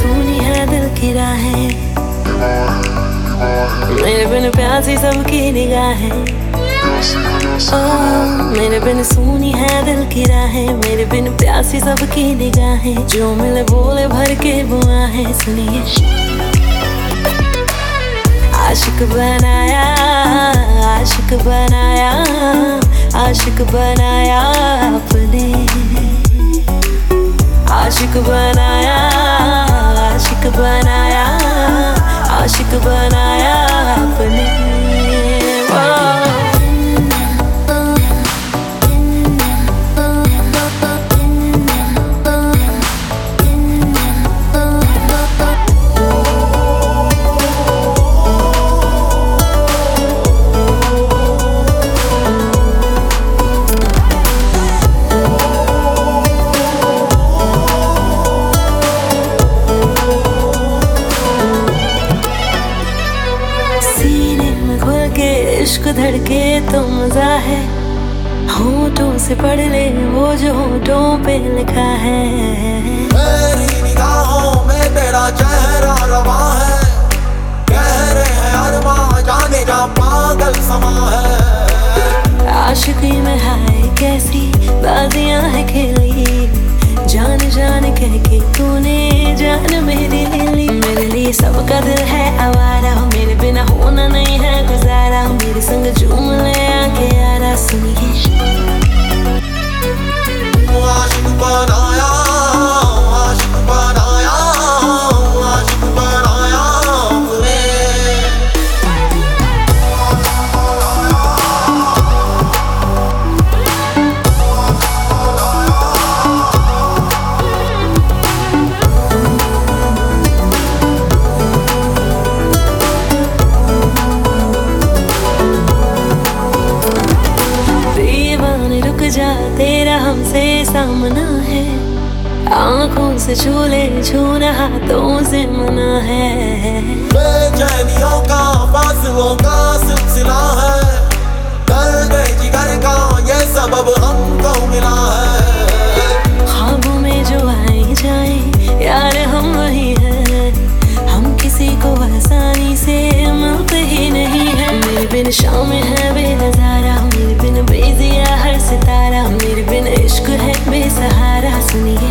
सुनी है दिल की राहें। मेरे बिन प्यासी सबकी निगाहें। मेरे बिन सुनी है दिल की राहें। मेरे बिन प्यासी सबकी निगाहें। जो मिले बोले भर के बुआ है सुनिए। आशिक बनाया आशिक बनाया आशिक बनाया अपने। आशिक बनाया बनाया आशिक बनाया अपने। घुल के इश्क धड़के तो मज़ा है होठों से पढ़ ले वो जो होठों पे लिखा है। मेरी निगाहों में तेरा चेहरा रवा है। कह रहे हैं अरमां जाने जा पागल समा है। आशिकी में हाय कैसी बाजियाँ है खेली। जान जान कह के तूने जान मेरे सामना है। आँखों से झूले झूना हाथों से मना है। का फासलों का सहारा सुनिए।